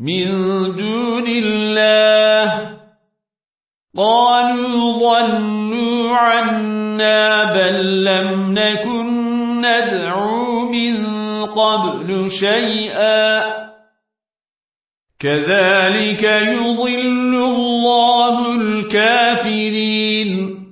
من دون الله. قالوا ضلوا عنا بل لم نكن ندعو من قبل شيئا. كذلك يضل الله الكافرين.